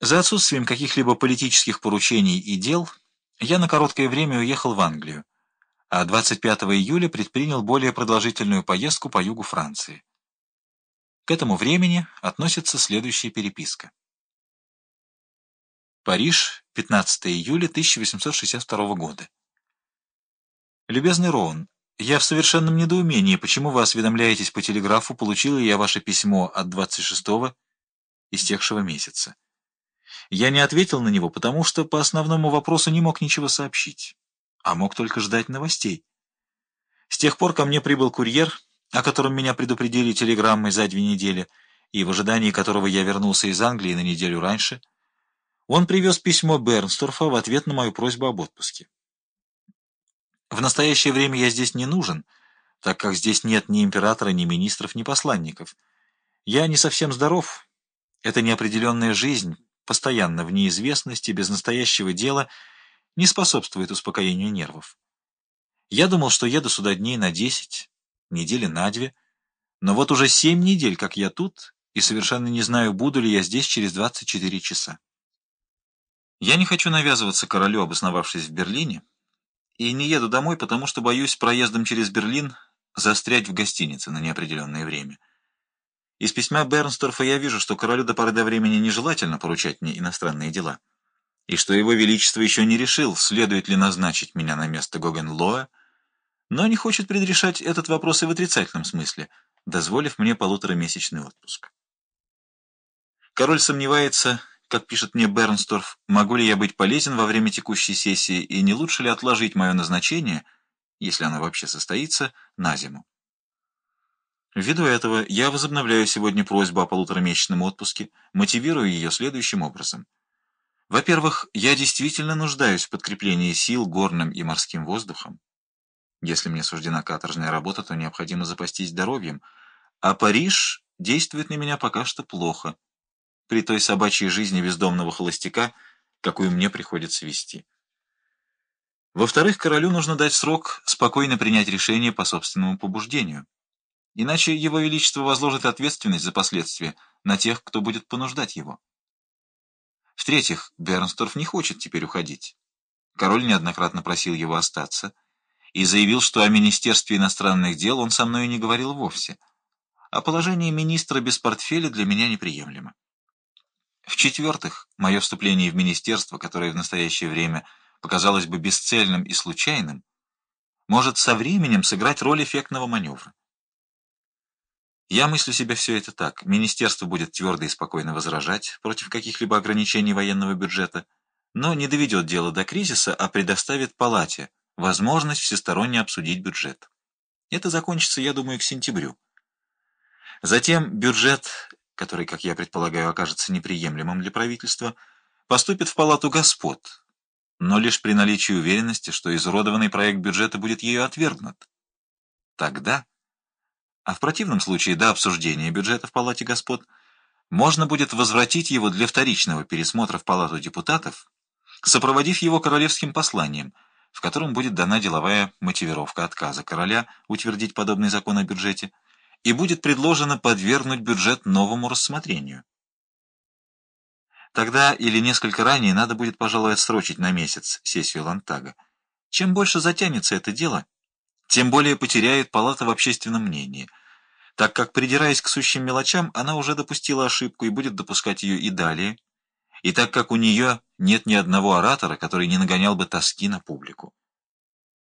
За отсутствием каких-либо политических поручений и дел я на короткое время уехал в Англию, а 25 июля предпринял более продолжительную поездку по югу Франции. К этому времени относится следующая переписка. Париж, 15 июля 1862 года. Любезный Роун, я в совершенном недоумении, почему вы осведомляетесь по телеграфу, получил ли я ваше письмо от 26-го истекшего месяца. Я не ответил на него, потому что по основному вопросу не мог ничего сообщить, а мог только ждать новостей. С тех пор ко мне прибыл курьер, о котором меня предупредили телеграммой за две недели, и в ожидании которого я вернулся из Англии на неделю раньше. Он привез письмо Бернсторфа в ответ на мою просьбу об отпуске. В настоящее время я здесь не нужен, так как здесь нет ни императора, ни министров, ни посланников. Я не совсем здоров. Это неопределенная жизнь, постоянно в неизвестности, без настоящего дела, не способствует успокоению нервов. Я думал, что еду сюда дней на десять, недели на две, но вот уже семь недель, как я тут, и совершенно не знаю, буду ли я здесь через 24 часа. Я не хочу навязываться королю, обосновавшись в Берлине, и не еду домой, потому что боюсь проездом через Берлин застрять в гостинице на неопределенное время. Из письма Бернсторфа я вижу, что королю до поры до времени нежелательно поручать мне иностранные дела, и что его величество еще не решил, следует ли назначить меня на место Гогенлоя, но не хочет предрешать этот вопрос и в отрицательном смысле, дозволив мне полуторамесячный отпуск. Король сомневается, как пишет мне Бернсторф, могу ли я быть полезен во время текущей сессии и не лучше ли отложить мое назначение, если оно вообще состоится, на зиму. Ввиду этого я возобновляю сегодня просьбу о полуторамесячном отпуске, мотивируя ее следующим образом. Во-первых, я действительно нуждаюсь в подкреплении сил горным и морским воздухом. Если мне суждена каторжная работа, то необходимо запастись здоровьем, а Париж действует на меня пока что плохо, при той собачьей жизни бездомного холостяка, какую мне приходится вести. Во-вторых, королю нужно дать срок спокойно принять решение по собственному побуждению. Иначе его величество возложит ответственность за последствия на тех, кто будет понуждать его. В-третьих, Бернсторф не хочет теперь уходить. Король неоднократно просил его остаться и заявил, что о Министерстве иностранных дел он со мной не говорил вовсе, а положение министра без портфеля для меня неприемлемо. В-четвертых, мое вступление в министерство, которое в настоящее время показалось бы бесцельным и случайным, может со временем сыграть роль эффектного маневра. Я мыслю себе все это так. Министерство будет твердо и спокойно возражать против каких-либо ограничений военного бюджета, но не доведет дело до кризиса, а предоставит палате возможность всесторонне обсудить бюджет. Это закончится, я думаю, к сентябрю. Затем бюджет, который, как я предполагаю, окажется неприемлемым для правительства, поступит в палату господ, но лишь при наличии уверенности, что изуродованный проект бюджета будет ею отвергнут. Тогда а в противном случае до обсуждения бюджета в Палате господ можно будет возвратить его для вторичного пересмотра в Палату депутатов, сопроводив его королевским посланием, в котором будет дана деловая мотивировка отказа короля утвердить подобный закон о бюджете, и будет предложено подвергнуть бюджет новому рассмотрению. Тогда или несколько ранее надо будет, пожалуй, отсрочить на месяц сессию Лантага. Чем больше затянется это дело, тем более потеряет палата в общественном мнении, так как, придираясь к сущим мелочам, она уже допустила ошибку и будет допускать ее и далее, и так как у нее нет ни одного оратора, который не нагонял бы тоски на публику.